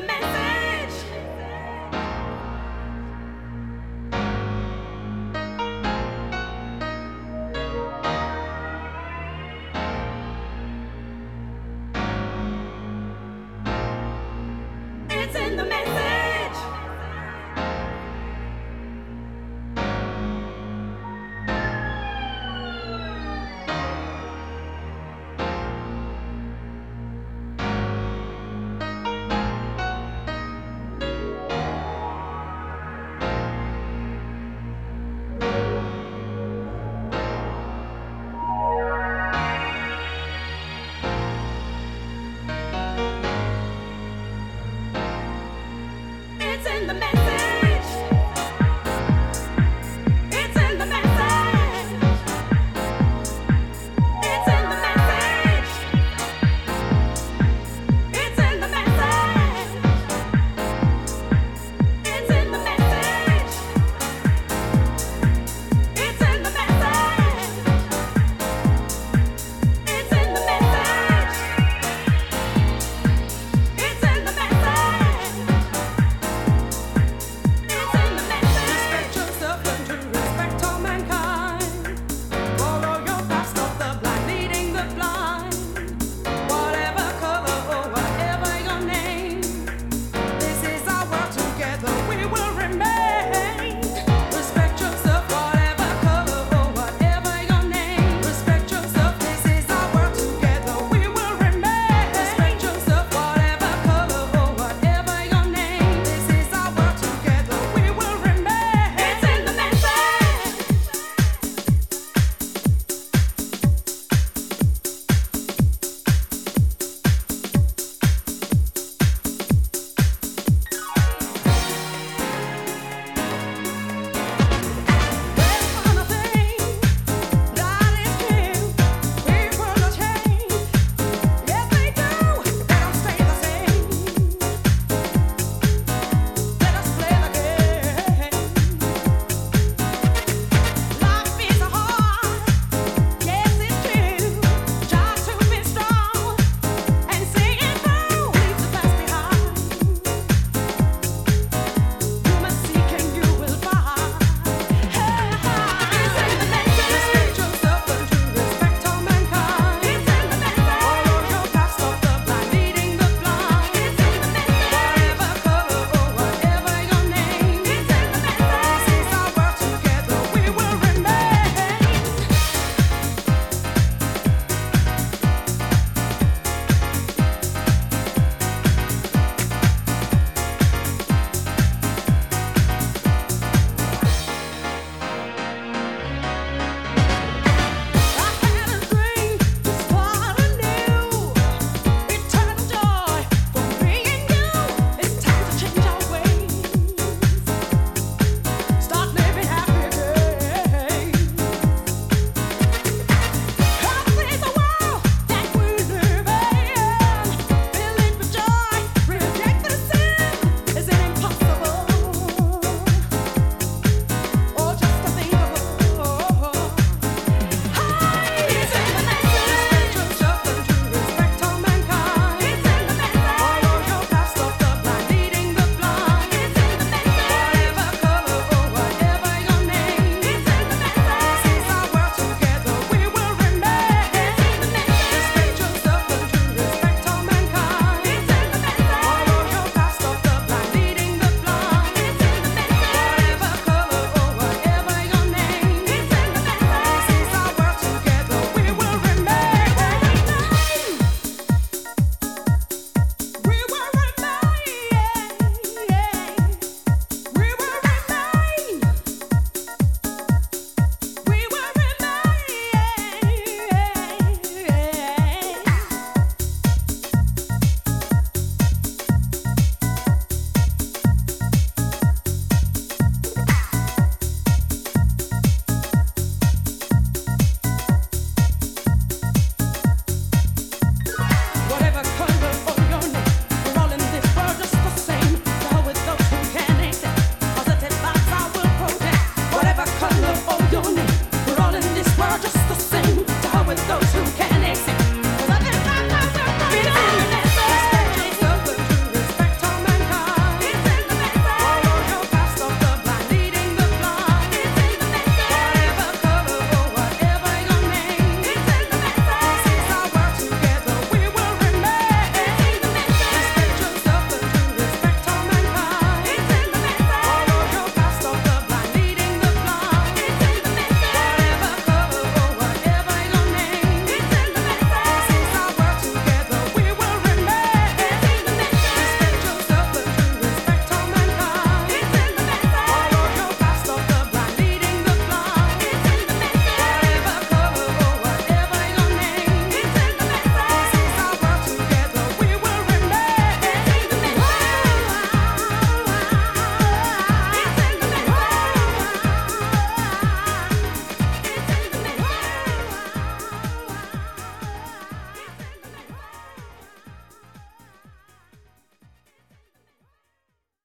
the mess